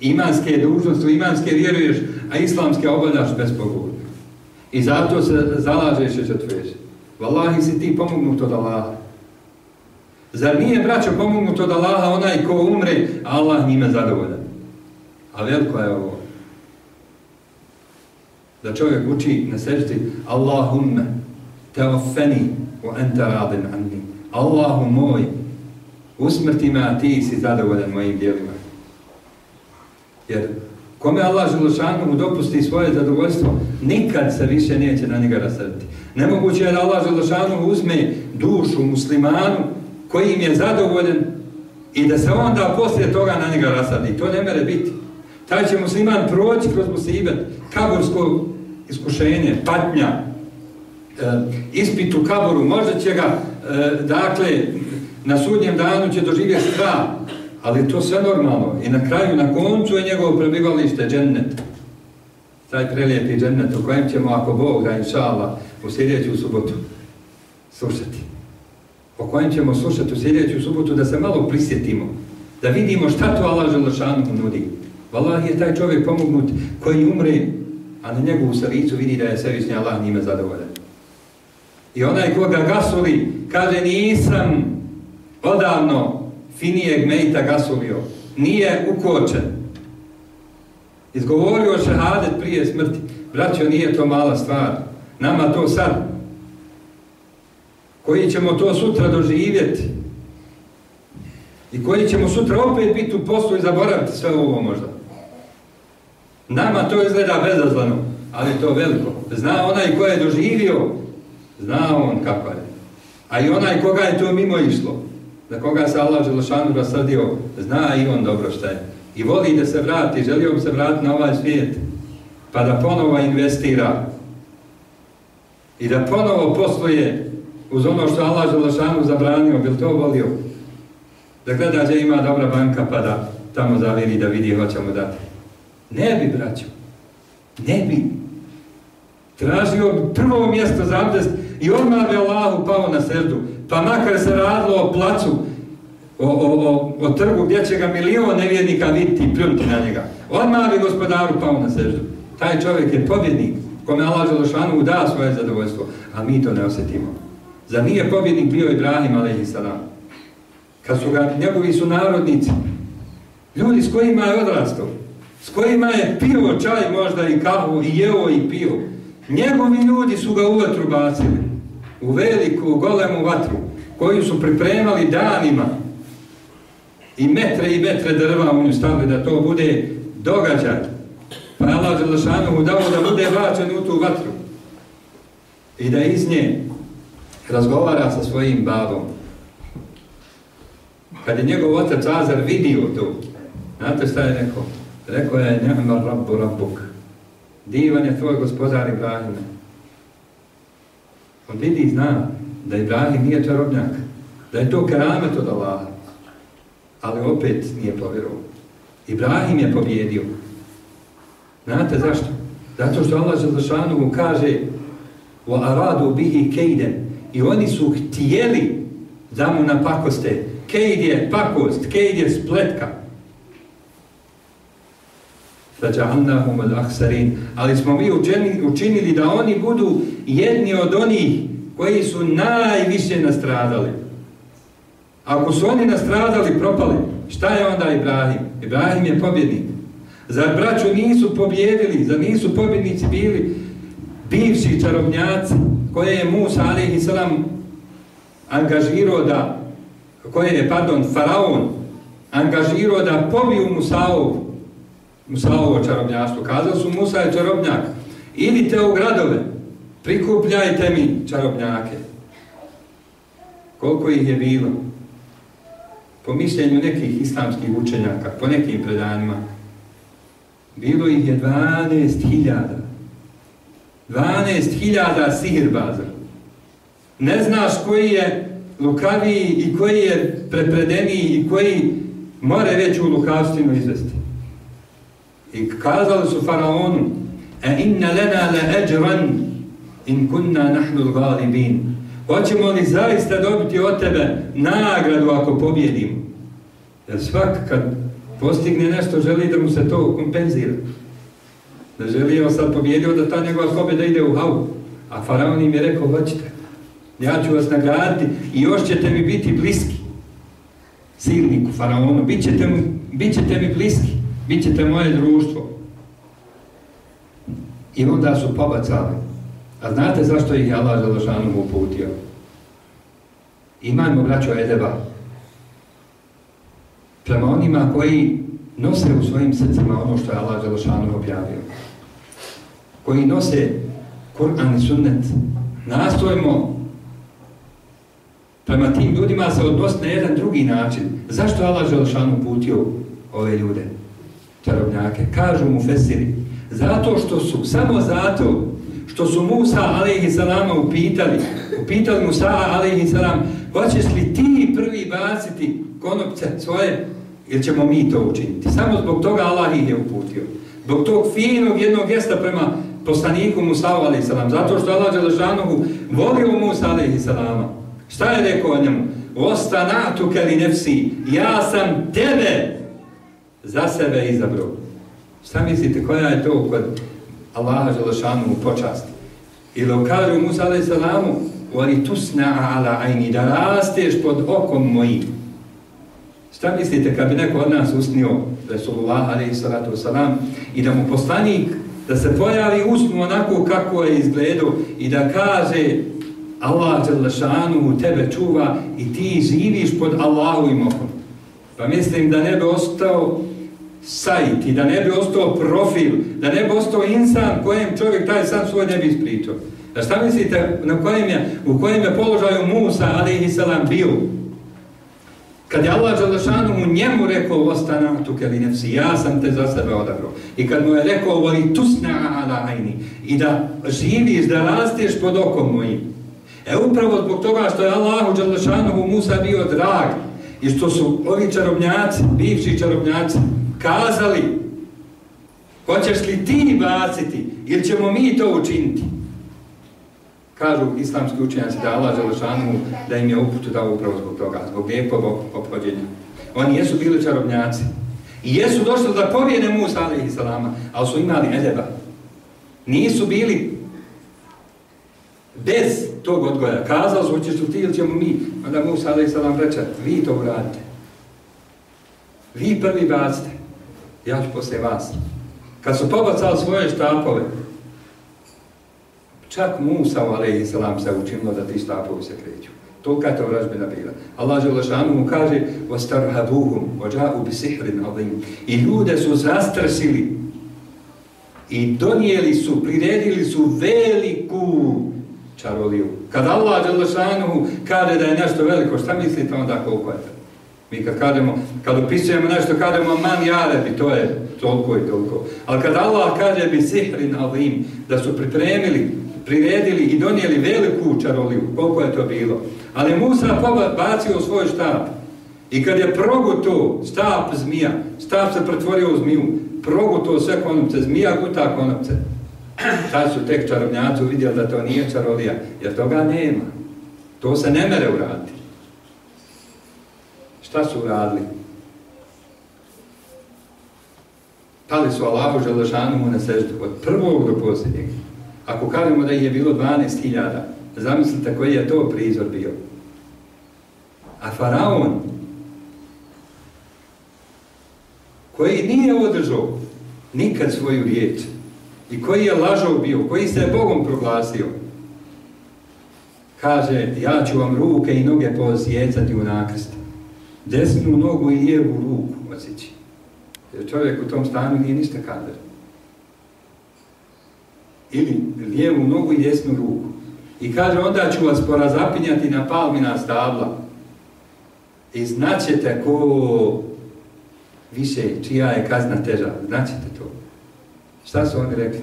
imanske dužnosti, imanske vjeruješ, a islamske obavljaš bez pogovora. I zato se zalažeš i četveš. Wallahi si ti pomognut od Allaha. Zar nije, braćo, pomognut od Allaha onaj ko umre, Allah njime zadovoljan? A veliko je ovo. Da čovjek uči na seždi Allahumme teofeni u enta radin anni. Allahu moj, usmrti me, a ti si zadovoljan mojim dijelima. Jer kome Allah Želešanu dopusti svoje zadovoljstvo, nikad se više neće na njega rasrti. Nemoguće je da Allah Želešanu uzme dušu muslimanu kojim je zadovoljen i da se onda poslije toga na njega rasadi. To ne mere biti. Taj će musliman proći kroz musibet, kabursko iskušenje, patnja, e, ispit u kaboru, možda će ga, e, dakle, na sudnjem danu će doživjeti strah, ali to sve normalno. I na kraju, na koncu je njegovo prebivalište, džennet. Taj prelijepi džennet u kojem ćemo, ako Bog da inša Allah, u sljedeću subotu slušati. O kojem ćemo slušati u sljedeću subotu da se malo prisjetimo, da vidimo šta to Allah Želešanu nudi. Valah je taj čovjek pomognut koji umre, a na njegovu licu vidi da je svevišnji Allah njime zadovoljan. I onaj koga gasuli, kaže nisam odavno finijeg mejta gasulio, nije ukočen. Izgovorio šehadet prije smrti. Braćo, nije to mala stvar. Nama to sad, koji ćemo to sutra doživjeti, i koji ćemo sutra opet biti u poslu i zaboraviti sve ovo možda. Nama to izgleda bezazvano, ali to veliko. Zna onaj ko je doživio, zna on kako je. A i onaj koga je to mimo išlo, za koga se Allah Želešanu rasrdio, zna i on dobro šta je. I voli da se vrati, želio bi se vratiti na ovaj svijet, pa da ponovo investira i da ponovo posluje uz ono što Allah Želešanu zabranio, bil to volio? Da gleda gdje ima dobra banka pa da tamo zaviri da vidi hoćemo dati. Ne bi, braćo. Ne bi. Tražio prvo mjesto za abdest i odmah bi Allahu pao na srdu. Pa makar se radilo o placu, o, o, o, o trgu gdje će ga milion nevjednika vidjeti i pljunuti na njega. Odmah bi gospodaru pao na srdu. Taj čovjek je pobjednik kome Allah Želešanu da svoje zadovoljstvo, a mi to ne osjetimo. Za nije pobjednik bio Ibrahim, a.s. Kad su ga njegovi su narodnici, ljudi s kojima je odrastao, s kojima je pio čaj možda i kavu i jeo i pio. Njegovi ljudi su ga u vatru bacili, u veliku, golemu vatru, koju su pripremali danima i metre i metre drva u nju stavili da to bude događaj. Pa je Allah Želešanu mu dao da bude bačen u tu vatru i da iz nje razgovara sa svojim babom. Kad je njegov otac Azar vidio to, znate šta je rekao? Rekao je, nema rabbu rabbuk. Divan je tvoj gospodar Ibrahime. On vidi i zna da Ibrahim nije čarobnjak. Da je to keramet od Allaha. Ali opet nije povjerovao. Ibrahim je pobjedio. Znate zašto? Zato što Allah Želešanu mu kaže u aradu bihi kejden i oni su htjeli da mu napakoste. Kejd je pakost, kejd je spletka. فَجَعَلْنَهُمُ الْأَخْسَرِينَ Ali smo mi učinili da oni budu jedni od onih koji su najviše nastradali. Ako su oni nastradali, propali, šta je onda Ibrahim? Ibrahim je pobjednik. Zar braću nisu pobjedili, zar nisu pobjednici bili bivši čarobnjaci koje je Musa a.s. angažirao da, koje je, pardon, faraon angažirao da pobiju Musaovu Musaovo čarobnjaštvo. Kazali su Musa je čarobnjak. Idite u gradove, prikupljajte mi čarobnjake. Koliko ih je bilo? Po mišljenju nekih islamskih učenjaka, po nekim predanjima, bilo ih je 12.000. 12.000 sihirbaza. Ne znaš koji je lukaviji i koji je prepredeniji i koji more već u lukavstinu izvesti. I kazali su faraonu, a inna lana la ajran in kunna nahnu al-ghalibin. Hoćemo li zaista dobiti od tebe nagradu ako pobjedimo? Jer svak kad postigne nešto želi da mu se to kompenzira. Da želi on sad pobjedio da ta njegova pobjeda ide u havu. A faraon im je rekao, hoćete, ja ću vas nagraditi i još ćete mi biti bliski. silniku, faraonu, bit ćete, mi, bit ćete mi bliski, bit ćete moje društvo. I onda su pobacali. A znate zašto ih je Allah Želešanom uputio? Imajmo, braćo Edeba, prema onima koji nose u svojim srcima ono što je Allah Želešanom objavio. Koji nose Kur'an i sunnet. Nastojimo prema tim ljudima se odnositi na jedan drugi način. Zašto Allah Želešanom uputio ove ljude? Čarobnjake. Kažu mu Fesiri. Zato što su, samo zato što su Musa alaihi salama upitali, upitali Musa alaihi salam, hoćeš li ti prvi baciti konopce svoje ili ćemo mi to učiniti? Samo zbog toga Allah ih je uputio. Zbog tog finog jednog gesta prema poslaniku Musa alaihi salam, zato što Allah Đelešanohu volio Musa alaihi salama. Šta je rekao njemu? Ostanatu keli nefsi, ja sam tebe za sebe izabrao. Šta mislite, koja je to kod Allaha Želešanu u počasti? Ili kažu Musa alaih salamu, voli tusna ala ajni, da rasteš pod okom mojim. Šta mislite, kad bi neko od nas usnio Resulullah alaih salatu salam i da mu poslanik, da se pojavi usnu onako kako je izgledao i da kaže Allah Želešanu u tebe čuva i ti živiš pod Allahovim okom. Pa mislim da ne bi ostao sajt i da ne bi ostao profil, da ne bi ostao insan kojem čovjek taj sam svoj ne bi ispričao. A šta mislite na kojem je, u kojem je položaju Musa, ali i salam, bio? Kad je Allah Đalešanu mu njemu rekao ostana tu kelinefsi, ja sam te za sebe odabrao. I kad mu je rekao voli tusna ala ajni i da živiš, da rasteš pod okom mojim. E upravo zbog toga što je Allahu Đalešanu mu Musa bio drag i što su ovi čarobnjaci, bivši čarobnjaci, kazali hoćeš li ti baciti ili ćemo mi to učiniti? Kažu islamski učenjaci da Allah Želešanu da im je uputu dao upravo zbog toga zbog lijepog obhođenja oni jesu bili čarobnjaci. I jesu došli da povijene Musa alaihi salama ali su imali edeba. Nisu bili bez tog odgoja. Kazali su hoćeš li ti ili ćemo mi? Onda Musa alaihi salam reče vi to uradite. Vi prvi bacite ja ću poslije vas. Kad su pobacali svoje štapove, čak Musa, alaihi salam, se učinilo da ti štapovi se kreću. Tolika je to vražbena bila. Allah Želešanu mu kaže وَسْتَرْهَبُهُمْ وَجَاءُ بِسِحْرٍ عَظِيمٍ I ljude su zastrsili i donijeli su, priredili su veliku čaroliju. Kad Allah Želešanu kaže da je nešto veliko, šta mislite onda koliko je to? Mi kad kademo, kad opisujemo nešto, kademo man jarebi, to je toliko i toliko. Ali kad Allah kaže bi sihrin alim, da su pripremili, priredili i donijeli veliku čaroliju, koliko je to bilo. Ali Musa bacio svoj štap. I kad je proguto štap zmija, štap se pretvorio u zmiju, proguto sve konopce, zmija guta konopce. Sad su tek čarobnjaci vidjeli da to nije čarolija, jer toga nema. To se ne mere uraditi. Šta su uradili? Pali su Allahu Želešanu na seždu od prvog do posljednjeg. Ako kažemo da ih je bilo 12.000, zamislite koji je to prizor bio. A Faraon, koji nije održao nikad svoju riječ i koji je lažao bio, koji se je Bogom proglasio, kaže, ja ću vam ruke i noge posjecati u nakrst desnu nogu i lijevu ruku osjeći. Jer čovjek u tom stanu nije ništa kader. Ili lijevu nogu i desnu ruku. I kaže, onda ću vas porazapinjati na palmina stabla. I znaćete ko više, čija je kazna teža. Znaćete to. Šta su oni rekli?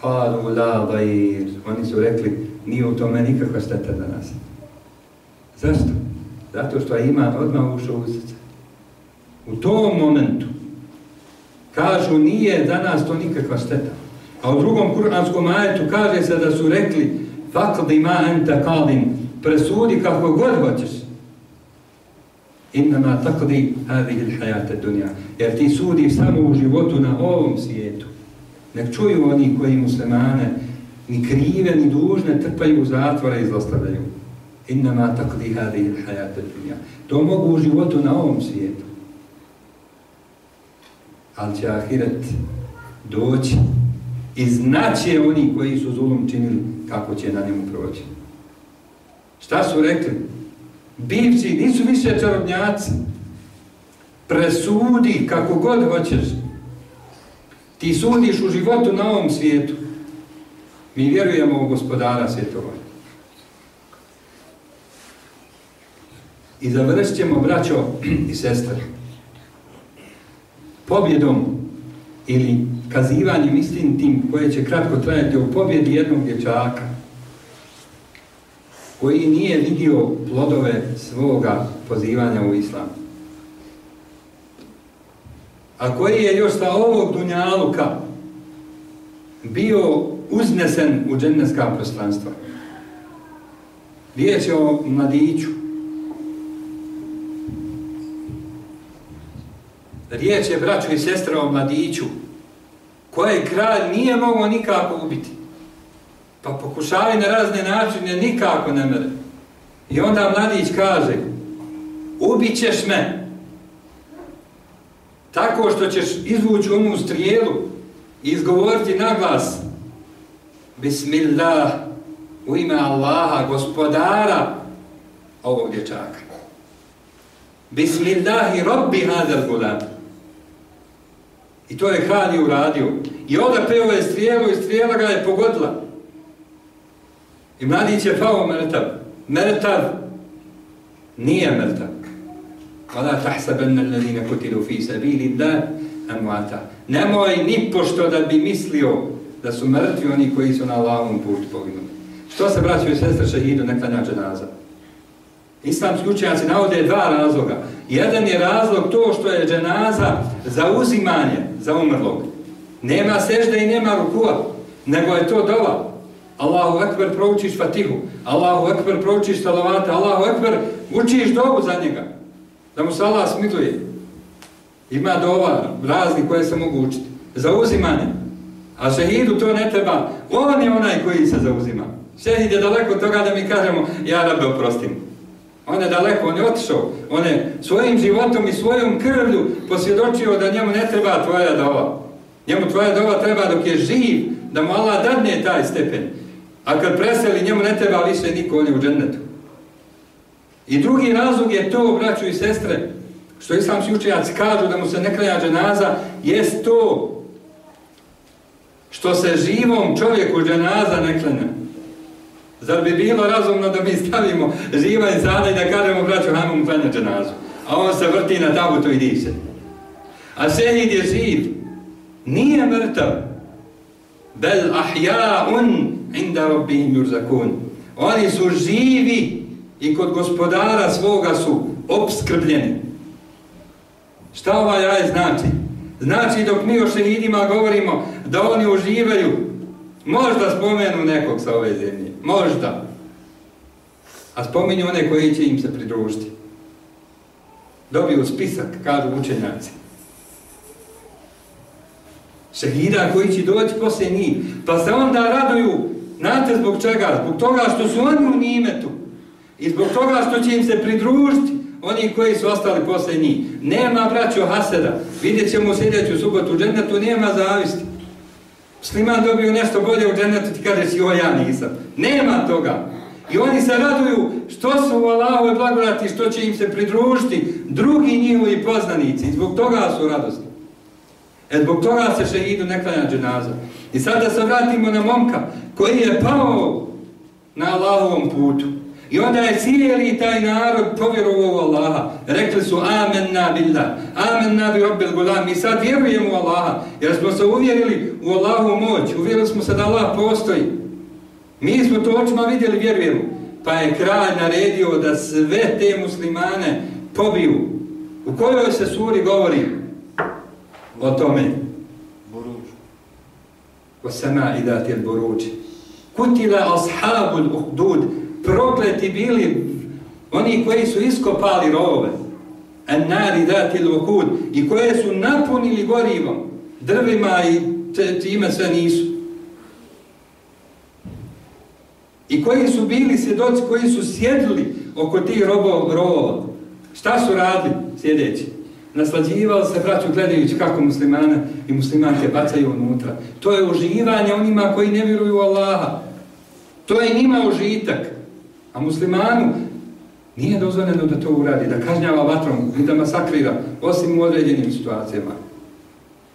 Kalu la bair. Oni su rekli, nije u tome nikakva šteta za nas. Zašto? Zato što je iman odmah ušao u srce. U tom momentu kažu nije za nas to nikakva šteta. A u drugom kuranskom ajetu kaže se da su rekli fakl ma enta kalim presudi kako god hoćeš. Innama takli hadih il hajate dunja. Jer ti sudi samo u životu na ovom svijetu. Nek čuju oni koji muslimane ni krive ni dužne trpaju zatvore i zlostavljaju. Innama takdi hadihi l'hajata dunja. To mogu u životu na ovom svijetu. Ali će ahiret doći i znaće oni koji su zulum činili kako će na njemu proći. Šta su rekli? Bivci nisu više čarobnjaci. Presudi kako god hoćeš. Ti sudiš u životu na ovom svijetu. Mi vjerujemo u gospodara svjetova. I završit ćemo, braćo i sestre, pobjedom ili kazivanjem tim koje će kratko trajati u pobjedi jednog dječaka koji nije vidio plodove svoga pozivanja u islam. A koji je još sa ovog dunjaluka bio uznesen u dženevska prostranstva. Riječ je o mladiću. Riječ je, braćo i sestre, o mladiću koje kralj nije mogao nikako ubiti. Pa pokušali na razne načine, nikako ne mere. I onda mladić kaže, ubit ćeš me tako što ćeš izvući onu strijelu i izgovoriti na glas Bismillah u ime Allaha, gospodara ovog dječaka. Bismillahi robbi hadal gulam. I to je Hani uradio. I onda peo je strijelu i strijela ga je pogodila. I mladić je pao mrtav. Mrtav nije mrtav. Vala tahsabanna alladhina kutilu fi sabilillah amwata. Nemoj ni pošto da bi mislio da su mrtvi oni koji su na Allahovom putu poginuli. Što se braćaju i sestre šehidu ne klanja dženaza? Islamski učenjaci navode dva razloga. Jedan je razlog to što je dženaza za uzimanje za umrlog. Nema sežde i nema rukua, nego je to dova. Allahu ekber proučiš fatihu, Allahu ekber proučiš talavata, Allahu ekber učiš dovu za njega, da mu se Allah smiluje. Ima dova razni koje se mogu učiti. Za uzimanje. A šehidu to ne treba. On je onaj koji se zauzima. Šehid je daleko od toga da mi kažemo ja rabe oprostim. On je daleko, on je otišao. On je svojim životom i svojom krvlju posvjedočio da njemu ne treba tvoja dova. Njemu tvoja dova treba dok je živ, da mu Allah dadne taj stepen. A kad preseli, njemu ne treba više niko, on je u džennetu. I drugi razlog je to, braću i sestre, što islamski učenjaci kažu da mu se ne kraja dženaza, jest to što se živom čovjeku dženaza ne klene. Zar bi bilo razumno da mi stavimo živa insana i da kažemo, braću, hajmo mu klanjati dženazu. A on se vrti na tabutu i diše. A šehid je živ. Nije mrtav. Bel ahja'un inda rabbihim yurzakun. Oni su živi i kod gospodara svoga su obskrbljeni. Šta ovaj raj znači? Znači dok mi o šehidima govorimo da oni uživaju, možda spomenu nekog sa ove zemlje. Možda. A spominju one koji će im se pridružiti. Dobiju spisak, kažu učenjaci. Šehida koji će doći poslije njih. Pa se onda raduju, znate zbog čega? Zbog toga što su oni u nimetu. I zbog toga što će im se pridružiti oni koji su ostali poslije njih. Nema braćo Haseda. Vidjet ćemo sljedeću subotu u džennetu, nema zavisti. Sliman dobio nešto bolje u džennetu, ti kažeš joj ja nisam. Nema toga. I oni se raduju što su u Allahove blagodati, što će im se pridružiti drugi njihovi poznanici. Zbog toga su radosti. E zbog toga se šehidu ne klanja dženaza. I sada se vratimo na momka koji je pao na Allahovom putu. I onda je cijeli taj narod povjerovao u Allaha. Rekli su amenna billah, amenna bi rabbil gulam. Mi sad vjerujemo u Allaha jer smo se uvjerili u Allahu moć. Uvjerili smo se da Allah postoji. Mi smo to očima vidjeli, vjerujemo. Pa je kralj naredio da sve te muslimane pobiju. U kojoj se suri govori o tome? Boruđ. O sama idatil boruđ. Kutila ashabul uhdud prokleti bili oni koji su iskopali rovove, en nari dati lvokud, i koje su napunili gorivom, drvima i time sve nisu. i koji su bili svjedoci, koji su sjedili oko tih robova, robova. Šta su radili sjedeći? Naslađivali se, braću, gledajući kako muslimana i muslimanke bacaju unutra. To je uživanje onima koji ne vjeruju u Allaha. To je njima užitak. A muslimanu nije dozvoljeno da to uradi, da kažnjava vatrom i da masakrira, osim u određenim situacijama.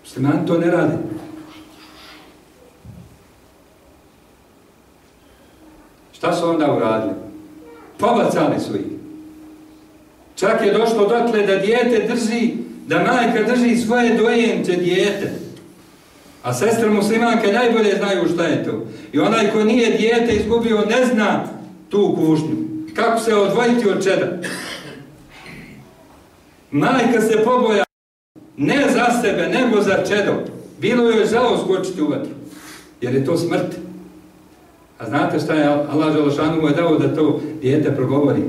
Musliman to ne radi. Šta su onda uradili? Pobacali su ih. Čak je došlo dotle da dijete drži, da majka drži svoje dojenče dijete. A sestre muslimanke najbolje znaju šta je to. I onaj ko nije dijete izgubio ne zna tu kušnju. Kako se odvojiti od čeda. Majka se poboja ne za sebe, nego za čedo. Bilo joj žao skočiti u vatru. Jer je to smrt. A znate šta je Allah Želešanu mu je dao da to dijete progovori?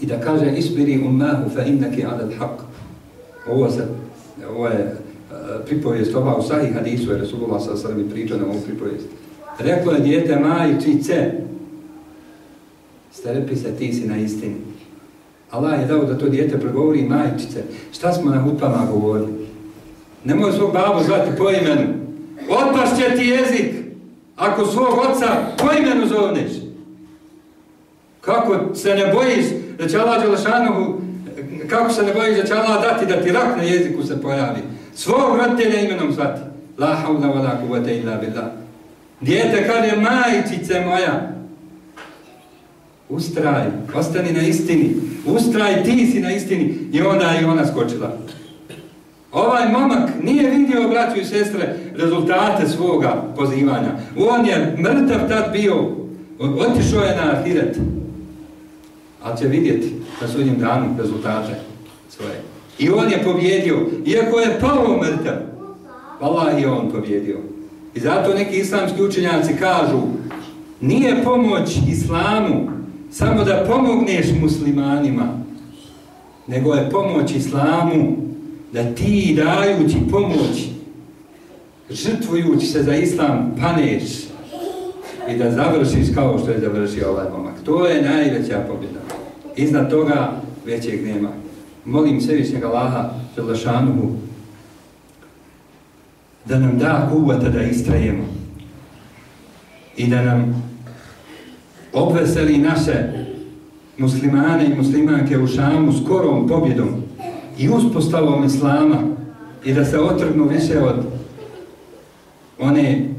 I da kaže isbiri ummahu fa innaki ala haq. Ovo, se, ovo je e, pripovijest ova u sahih hadisu je Resulullah sa srbi pričao na ovu pripovijest. Reklo je dijete majčice, strepi se, ti si na istini. Allah je dao da to dijete progovori majčice. Šta smo na hutbama govorili? Nemoj svog babu zvati po imenu. Otpašće ti jezik. Ako svog oca po imenu zovneš. Kako se ne bojiš da će Allah Đelešanovu, kako se ne bojiš da će Allah dati da ti rak na jeziku se pojavi. Svog roditelja imenom zvati. La haula wa la kuvata illa billah. Dijete kad je majčice moja. Ustraj, ostani na istini. Ustraj, ti si na istini. I onda je ona skočila. Ovaj momak nije vidio, braću i sestre, rezultate svoga pozivanja. On je mrtav tad bio, otišao je na ahiret. Ali će vidjeti na sudnjem danu rezultate svoje. I on je pobjedio, iako je pao mrtav. Allah je on pobjedio. I zato neki islamski učenjaci kažu, nije pomoć islamu samo da pomogneš muslimanima, nego je pomoć islamu da ti dajući pomoć, žrtvujući se za islam, paneš i da završiš kao što je završio ovaj momak. To je najveća pobjeda. Iznad toga većeg nema. Molim Svevišnjeg Allaha, Želešanuhu, da nam da kuvata da istrajemo i da nam obveseli naše muslimane i muslimanke u Šamu skorom pobjedom i uspostavom Islama i da se otrgnu više od one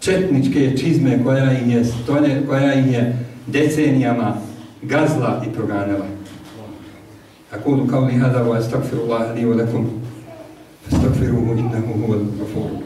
četničke čizme koja ih je, stone, koja ih je decenijama gazla i proganjala. أقول قولي هذا وأستغفر الله لي ولكم فاستغفروه إنه هو الغفور